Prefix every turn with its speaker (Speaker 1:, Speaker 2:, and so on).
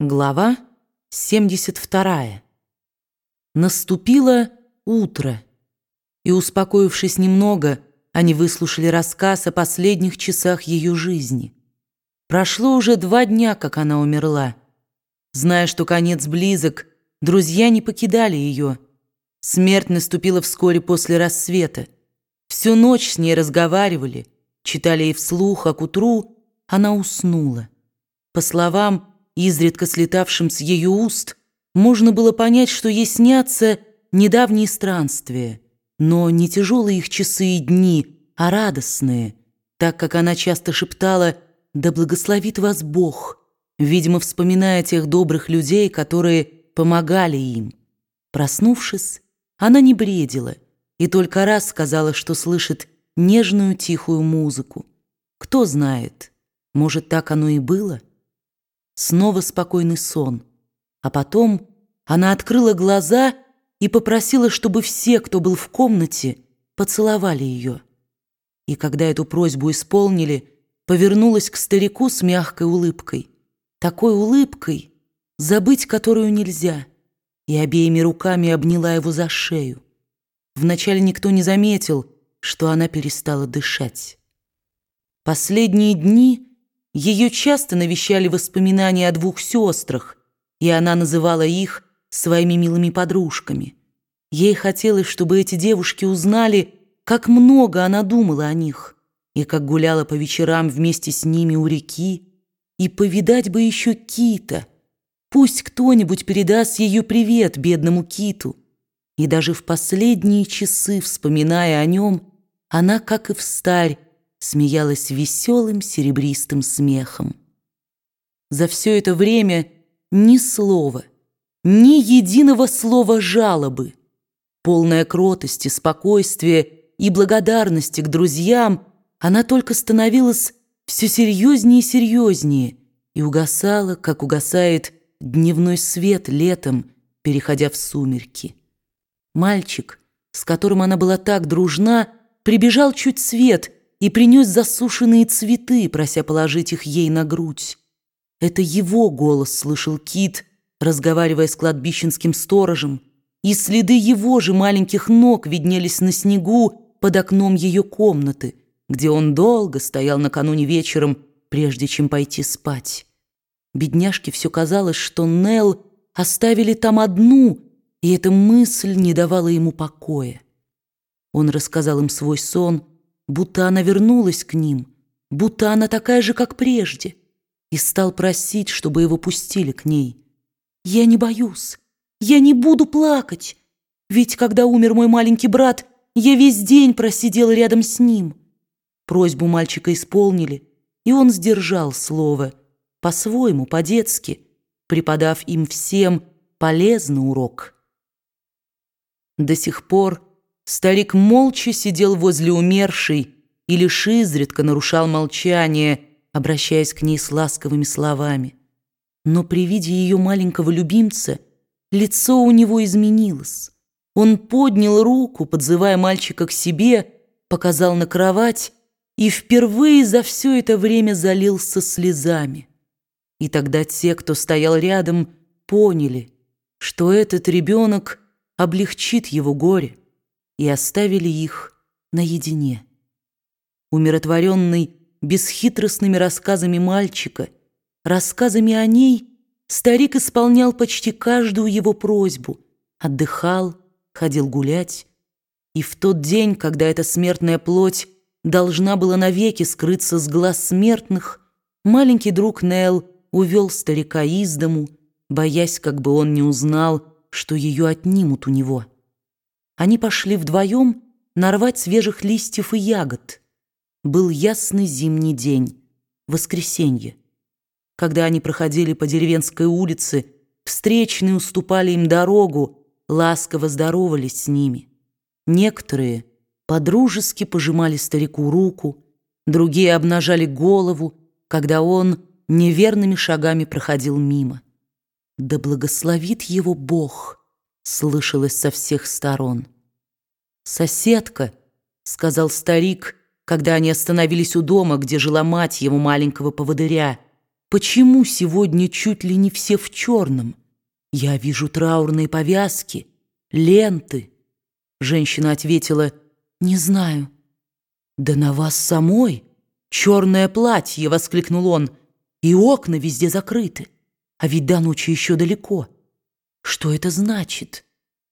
Speaker 1: Глава 72. Наступило утро, и, успокоившись немного, они выслушали рассказ о последних часах ее жизни. Прошло уже два дня, как она умерла. Зная, что конец близок, друзья не покидали ее. Смерть наступила вскоре после рассвета. Всю ночь с ней разговаривали, читали ей вслух, а к утру она уснула. По словам изредка слетавшим с ее уст, можно было понять, что ей снятся недавние странствия, но не тяжелые их часы и дни, а радостные, так как она часто шептала «Да благословит вас Бог», видимо, вспоминая тех добрых людей, которые помогали им. Проснувшись, она не бредила и только раз сказала, что слышит нежную тихую музыку. Кто знает, может, так оно и было? Снова спокойный сон. А потом она открыла глаза и попросила, чтобы все, кто был в комнате, поцеловали ее. И когда эту просьбу исполнили, повернулась к старику с мягкой улыбкой. Такой улыбкой, забыть которую нельзя, и обеими руками обняла его за шею. Вначале никто не заметил, что она перестала дышать. Последние дни ее часто навещали воспоминания о двух сестрах, и она называла их своими милыми подружками. Ей хотелось, чтобы эти девушки узнали, как много она думала о них, и как гуляла по вечерам вместе с ними у реки, и повидать бы еще Кита. Пусть кто-нибудь передаст ее привет бедному Киту. И даже в последние часы, вспоминая о нем, она, как и в старь, смеялась веселым серебристым смехом. За все это время ни слова, ни единого слова жалобы. Полная кротости, спокойствия и благодарности к друзьям, она только становилась все серьезнее и серьезнее и угасала, как угасает дневной свет летом, переходя в сумерки. Мальчик, с которым она была так дружна, прибежал чуть свет — и принес засушенные цветы, прося положить их ей на грудь. Это его голос слышал Кит, разговаривая с кладбищенским сторожем, и следы его же маленьких ног виднелись на снегу под окном ее комнаты, где он долго стоял накануне вечером, прежде чем пойти спать. Бедняжке все казалось, что Нелл оставили там одну, и эта мысль не давала ему покоя. Он рассказал им свой сон — будто она вернулась к ним, будто она такая же, как прежде, и стал просить, чтобы его пустили к ней. «Я не боюсь, я не буду плакать, ведь когда умер мой маленький брат, я весь день просидел рядом с ним». Просьбу мальчика исполнили, и он сдержал слово, по-своему, по-детски, преподав им всем полезный урок. До сих пор Старик молча сидел возле умершей и лишь изредка нарушал молчание, обращаясь к ней с ласковыми словами. Но при виде ее маленького любимца лицо у него изменилось. Он поднял руку, подзывая мальчика к себе, показал на кровать и впервые за все это время залился слезами. И тогда те, кто стоял рядом, поняли, что этот ребенок облегчит его горе и оставили их наедине. Умиротворенный бесхитростными рассказами мальчика, рассказами о ней, старик исполнял почти каждую его просьбу, отдыхал, ходил гулять. И в тот день, когда эта смертная плоть должна была навеки скрыться с глаз смертных, маленький друг Нел увел старика из дому, боясь, как бы он не узнал, что ее отнимут у него. Они пошли вдвоем нарвать свежих листьев и ягод. Был ясный зимний день, воскресенье. Когда они проходили по деревенской улице, встречные уступали им дорогу, ласково здоровались с ними. Некоторые подружески пожимали старику руку, другие обнажали голову, когда он неверными шагами проходил мимо. «Да благословит его Бог!» Слышалось со всех сторон. «Соседка», — сказал старик, когда они остановились у дома, где жила мать его маленького поводыря, почему сегодня чуть ли не все в черном? Я вижу траурные повязки, ленты». Женщина ответила, «Не знаю». «Да на вас самой черное платье!» — воскликнул он. «И окна везде закрыты, а ведь до ночи еще далеко. Что это значит?»